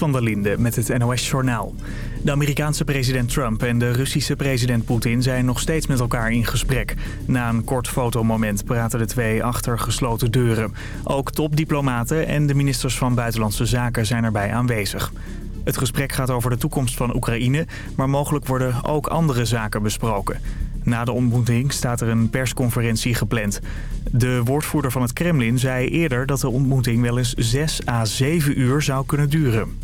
van der Linde met het NOS-journaal. De Amerikaanse president Trump en de Russische president Poetin zijn nog steeds met elkaar in gesprek. Na een kort fotomoment praten de twee achter gesloten deuren. Ook topdiplomaten en de ministers van Buitenlandse Zaken zijn erbij aanwezig. Het gesprek gaat over de toekomst van Oekraïne, maar mogelijk worden ook andere zaken besproken. Na de ontmoeting staat er een persconferentie gepland. De woordvoerder van het Kremlin zei eerder dat de ontmoeting wel eens 6 à 7 uur zou kunnen duren.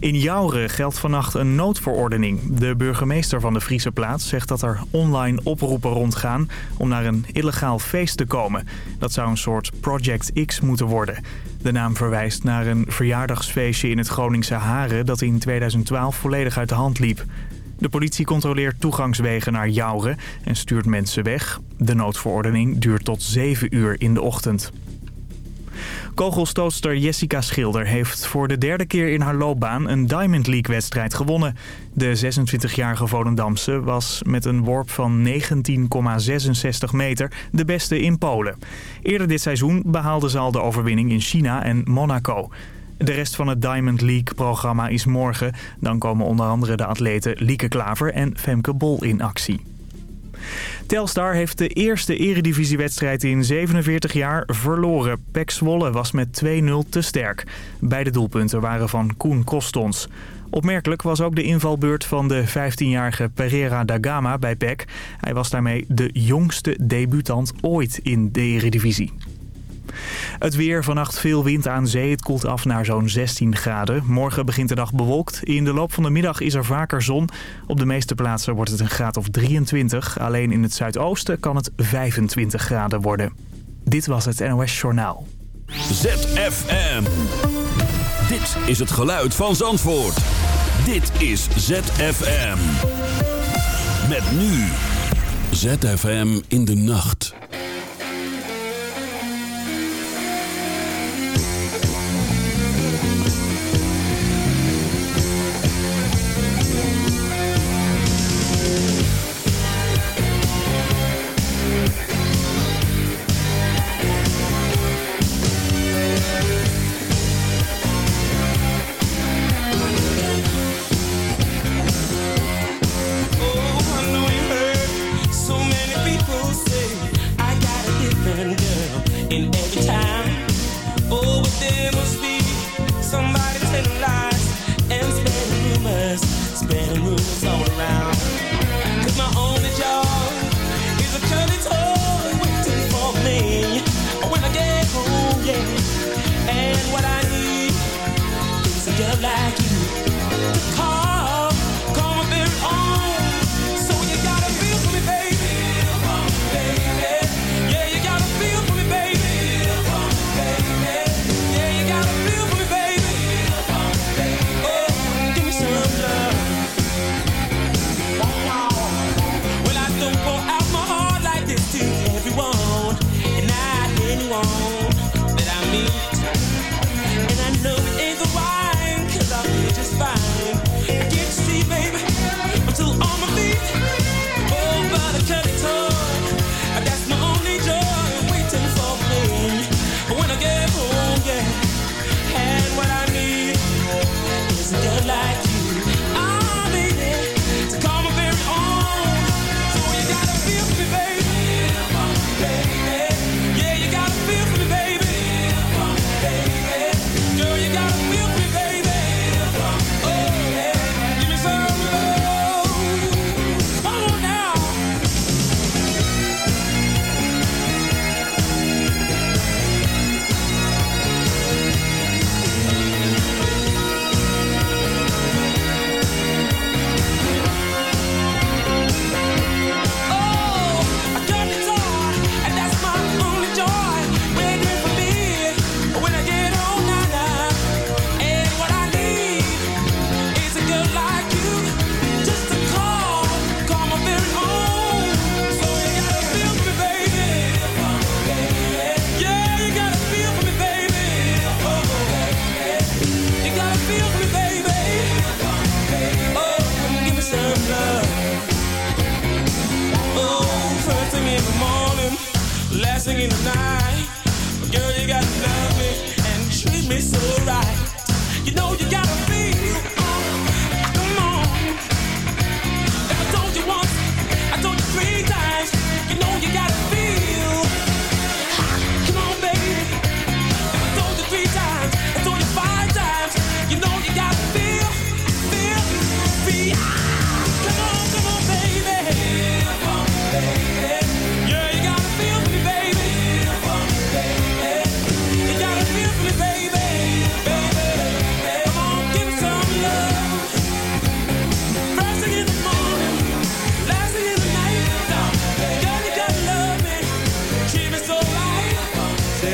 In Jouren geldt vannacht een noodverordening. De burgemeester van de Friese plaats zegt dat er online oproepen rondgaan om naar een illegaal feest te komen. Dat zou een soort Project X moeten worden. De naam verwijst naar een verjaardagsfeestje in het Groningse Haren dat in 2012 volledig uit de hand liep. De politie controleert toegangswegen naar Jouren en stuurt mensen weg. De noodverordening duurt tot 7 uur in de ochtend. Kogelstootster Jessica Schilder heeft voor de derde keer in haar loopbaan een Diamond League-wedstrijd gewonnen. De 26-jarige Volendamse was met een worp van 19,66 meter de beste in Polen. Eerder dit seizoen behaalde ze al de overwinning in China en Monaco. De rest van het Diamond League-programma is morgen. Dan komen onder andere de atleten Lieke Klaver en Femke Bol in actie. Telstar heeft de eerste eredivisiewedstrijd in 47 jaar verloren. Pek Zwolle was met 2-0 te sterk. Beide doelpunten waren van Koen Kostons. Opmerkelijk was ook de invalbeurt van de 15-jarige Pereira da Gama bij PEC. Hij was daarmee de jongste debutant ooit in de eredivisie. Het weer, vannacht veel wind aan zee. Het koelt af naar zo'n 16 graden. Morgen begint de dag bewolkt. In de loop van de middag is er vaker zon. Op de meeste plaatsen wordt het een graad of 23. Alleen in het zuidoosten kan het 25 graden worden. Dit was het NOS Journaal. ZFM. Dit is het geluid van Zandvoort. Dit is ZFM. Met nu. ZFM in de nacht.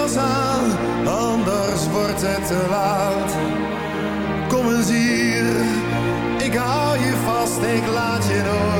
Jas aan, anders wordt het te laat. Kom eens hier, ik hou je vast, ik laat je nooit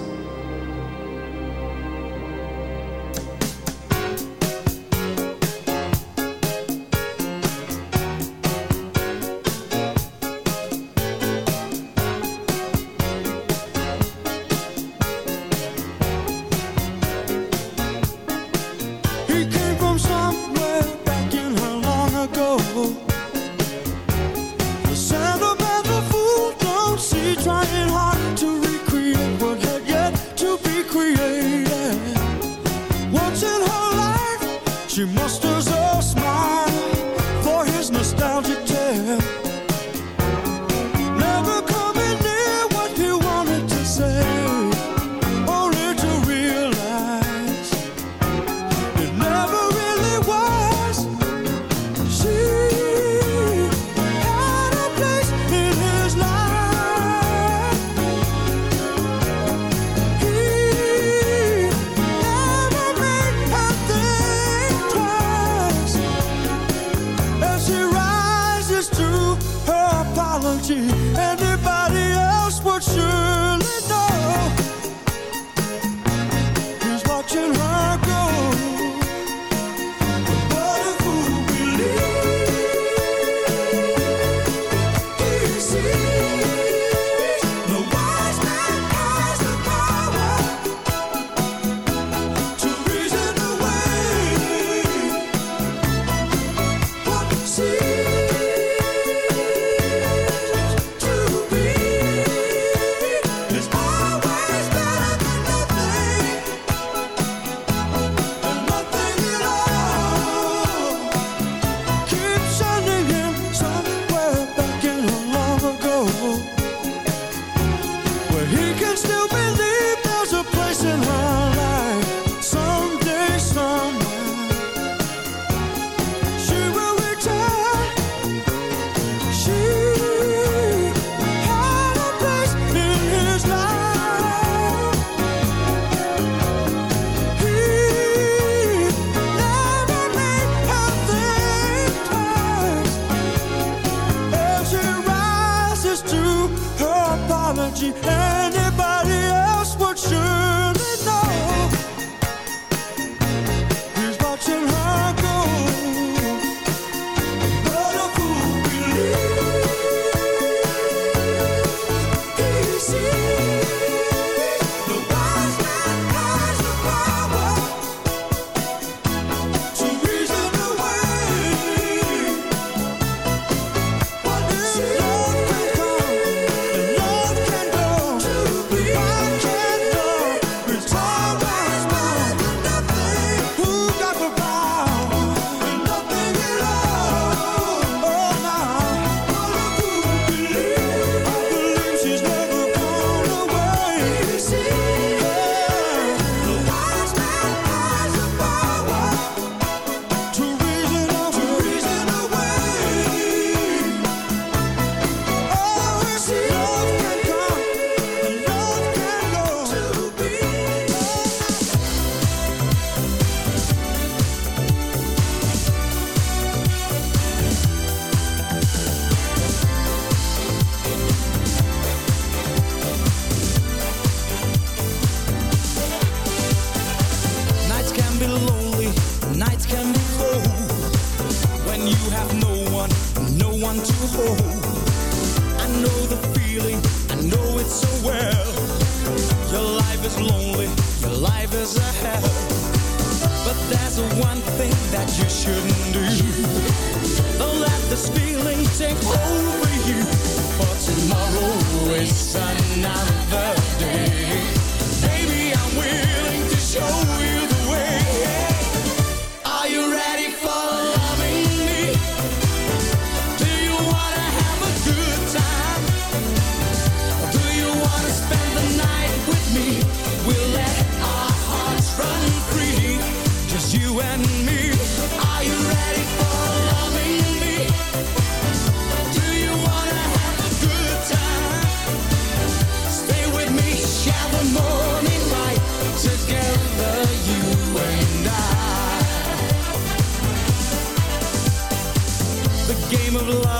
to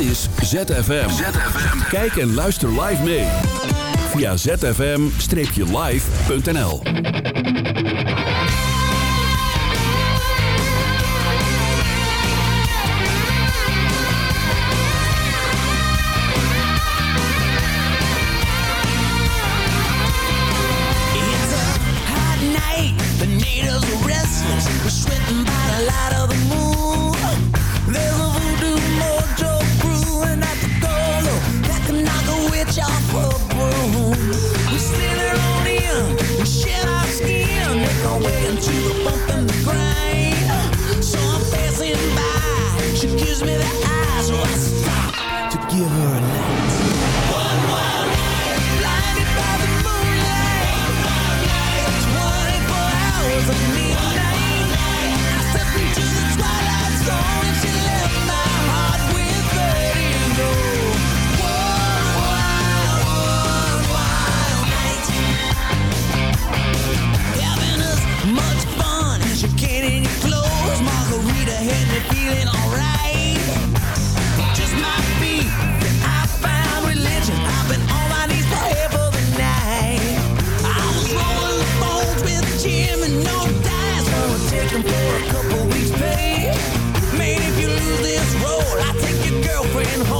is ZFM. ZFM. Kijk en luister live mee. Via zfm-live.nl It's a hot night, the needles are restless. We're sweating by the light of the and home.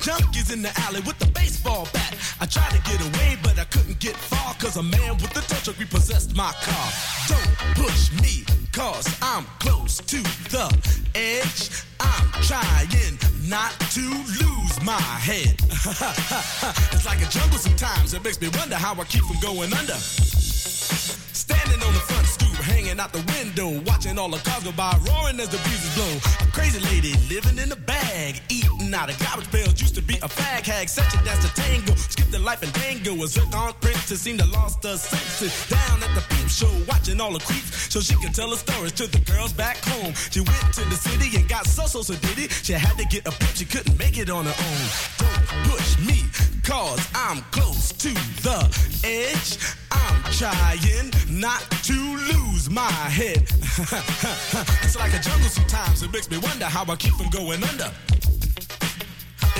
junkies in the alley with the baseball bat. I tried to get away, but I couldn't get far, cause a man with a tow truck repossessed my car. Don't push me, cause I'm close to the edge. I'm trying not to lose my head. it's like a jungle sometimes. It makes me wonder how I keep from going under. Standing on the front stoop, hanging out the window, watching all the cars go by, roaring as the breezes blow. A crazy lady living in a out of garbage pails. Used to be a fag hag, such a dance to tango. Skipped the life and dango. A zircon princess seemed to lost her senses. Down at the peep show, watching all the creeps, so she could tell her stories to the girls back home. She went to the city and got so so so did it. She had to get a pimp, she couldn't make it on her own. Don't push me, cause I'm close to the edge. I'm trying not to lose my head. it's like a jungle sometimes, it makes me wonder how I keep from going under.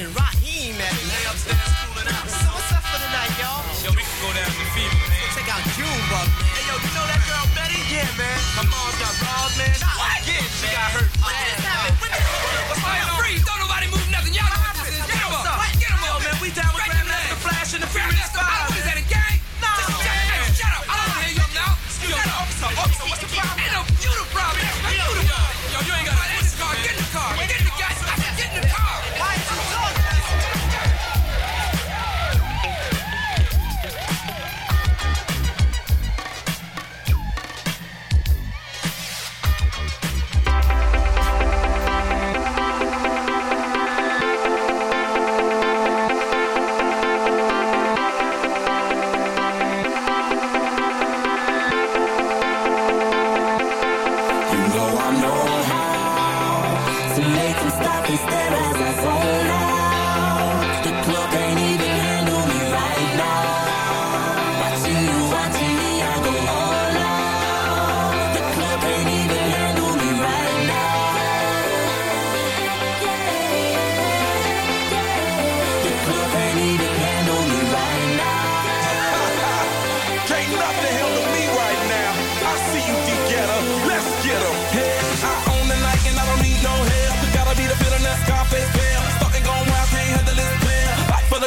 And Raheem, man? Lay upstairs cooling out. So what's up for the night, y'all? Yo, we can go down to Fever, man. Check out Junebug, man. Hey, yo, you know that girl Betty? Yeah, man. Her mom's got robbed, man. What? Yeah, she got hurt. What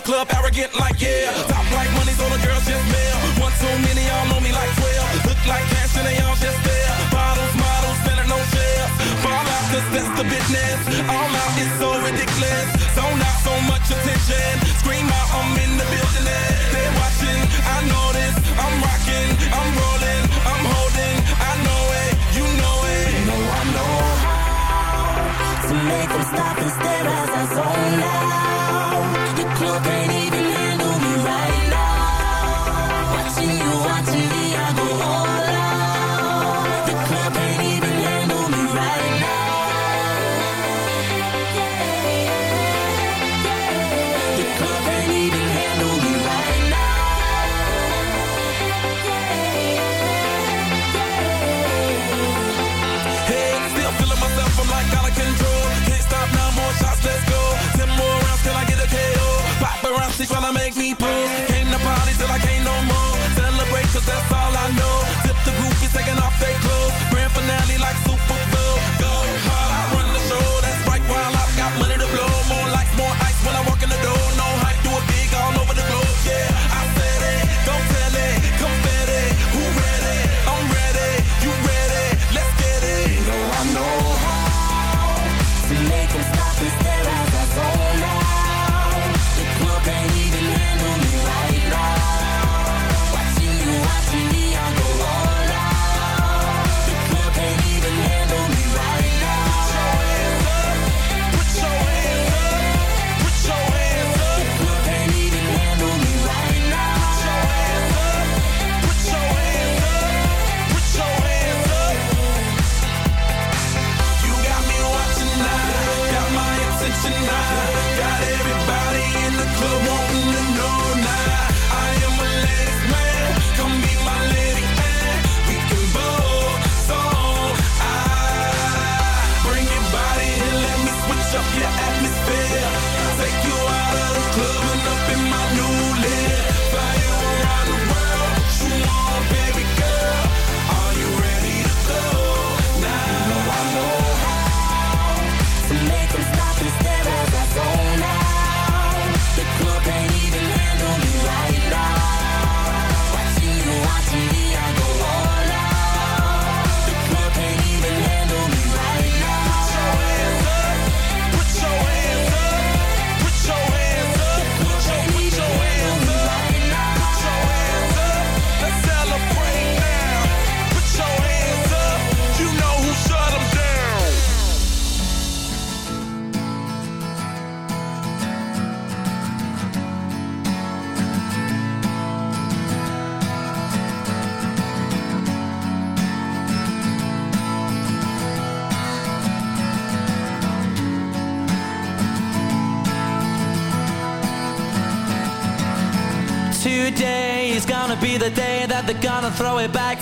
club, arrogant like yeah. Top like money, so the girls just mail. One too many, y'all know me like 12. Look like cash and they all just there. Bottles, models, spending no shares. Fall out, cause that's the business. All out is so ridiculous. Zone out so much attention. Scream out, I'm in the building. They're watching, I know this. I'm rocking, I'm rolling, I'm holding. I know it, you know it. You know I know how to make them stop and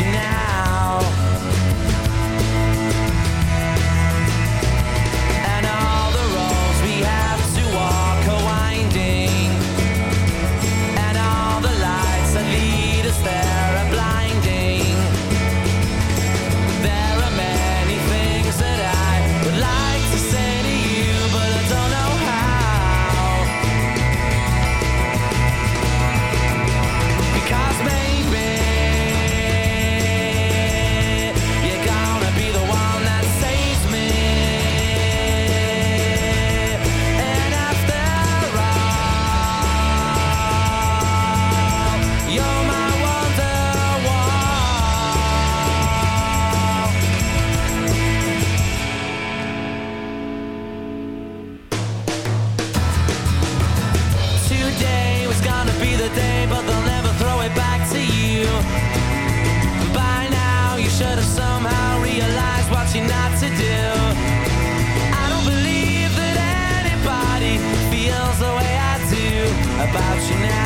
About about you now.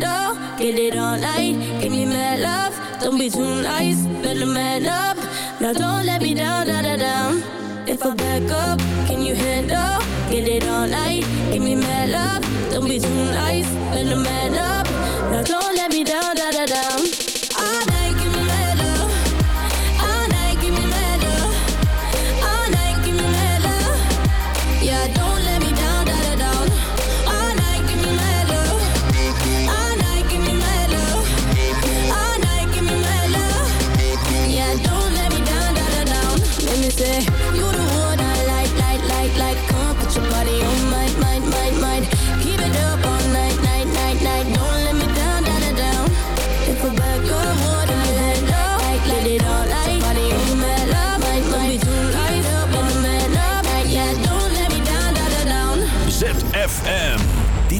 Get it on light. Give me mad love. Don't be too nice. Better man up. Now don't let me down, da da down. If I back up, can you handle? Get it on light. Give me mad love. Don't be too nice. Better man up.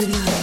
Can't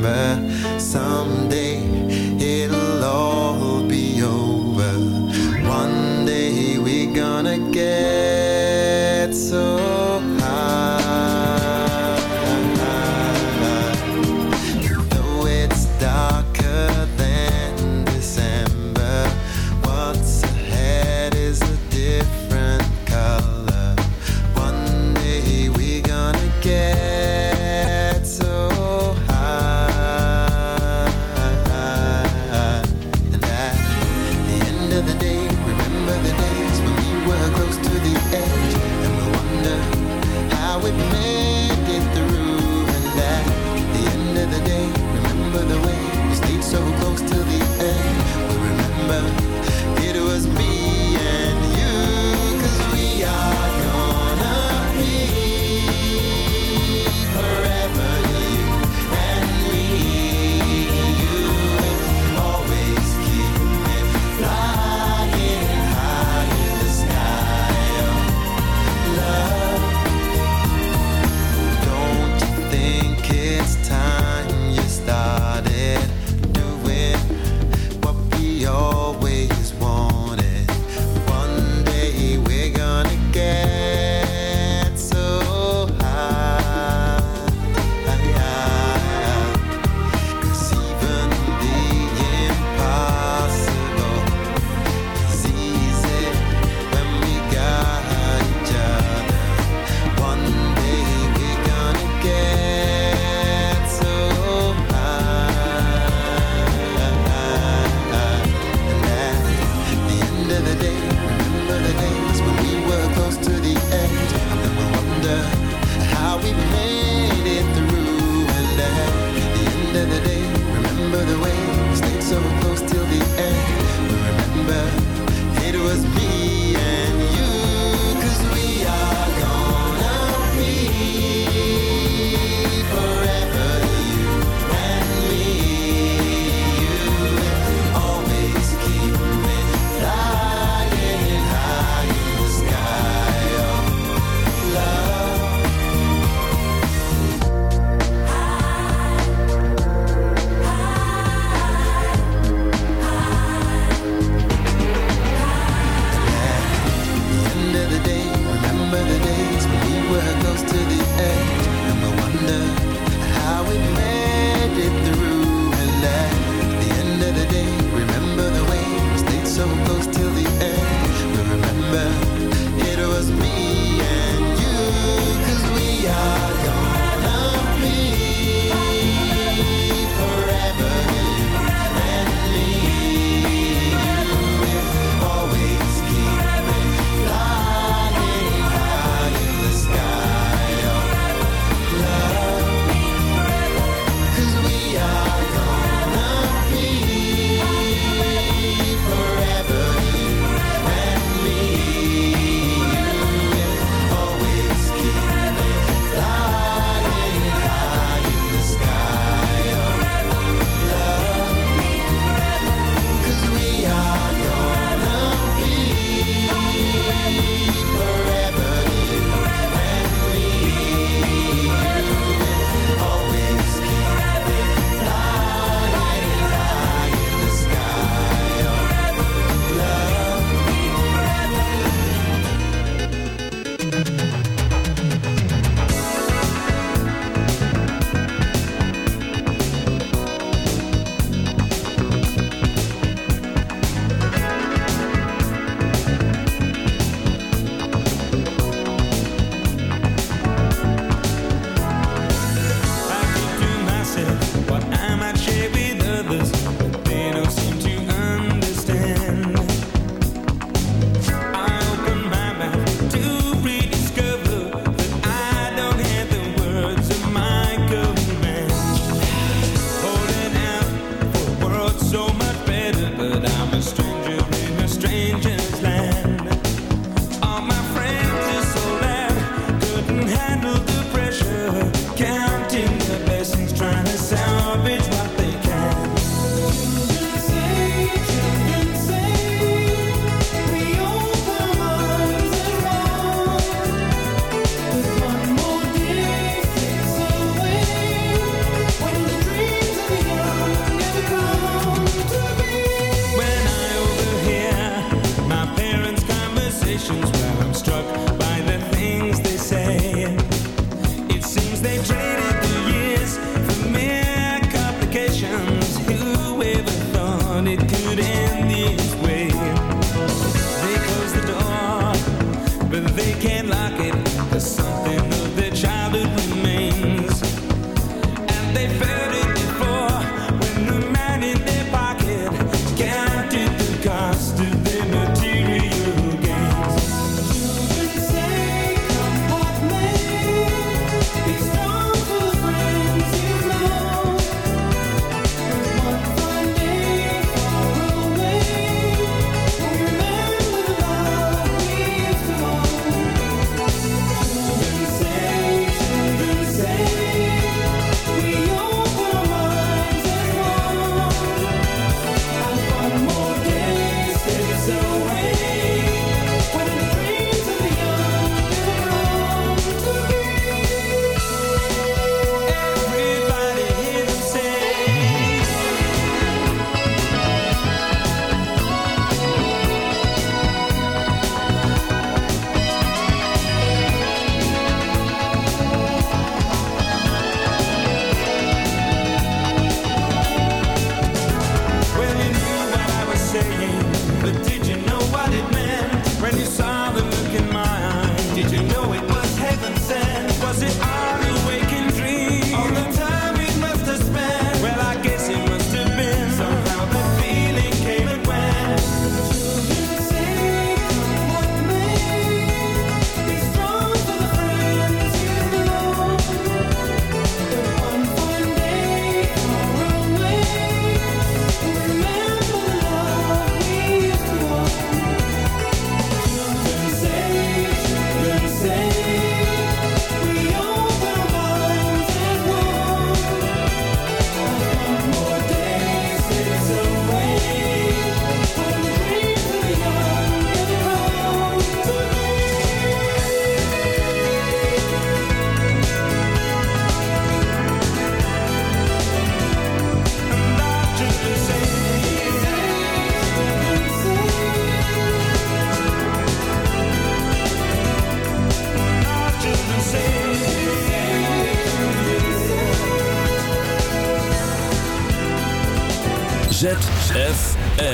someday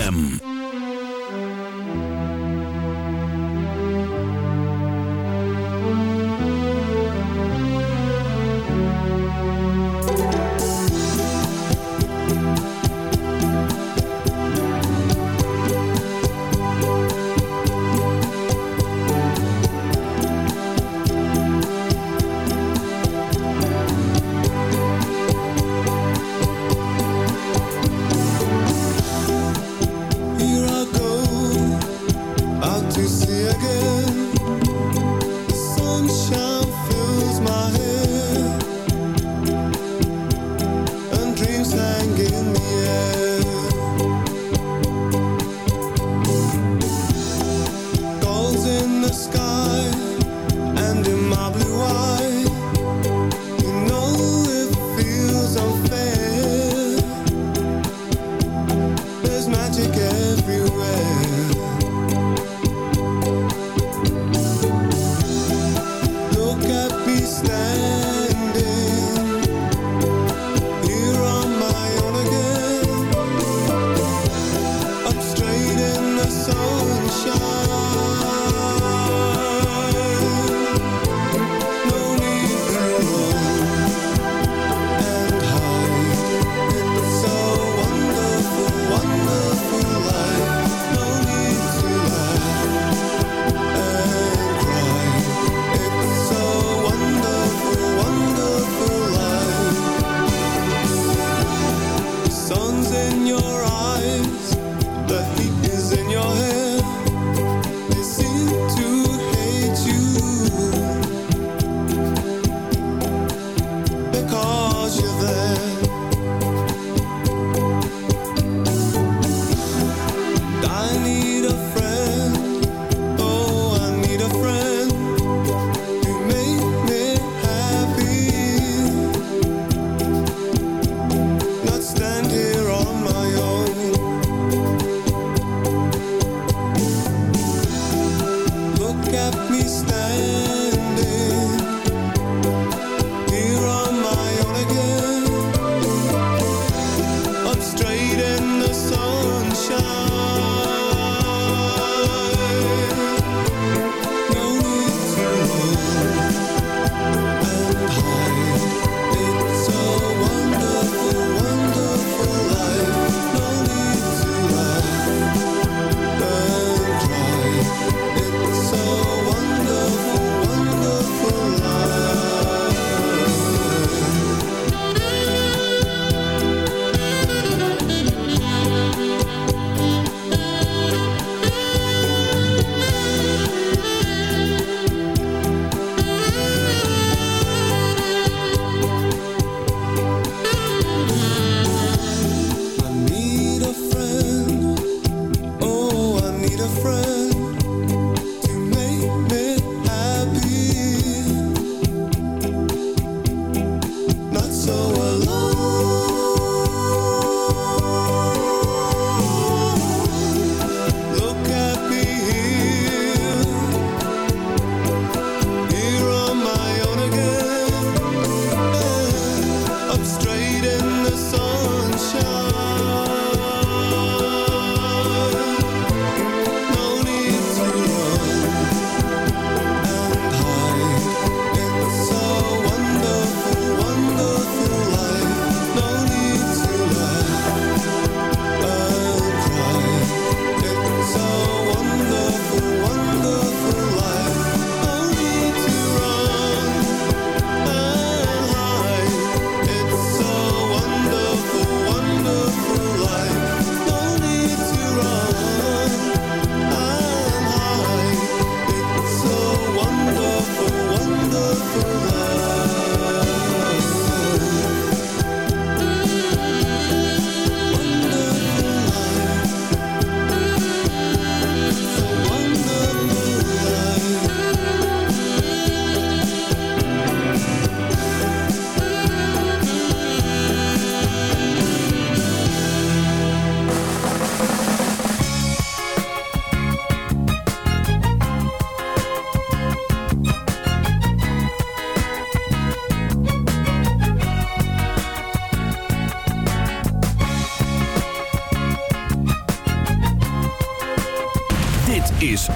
ZFM.